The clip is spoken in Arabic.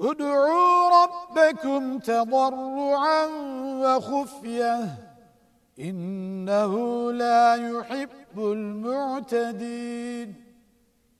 ادعوا ربكم تضرعا وخفية. إنه لا يحب المعتدين.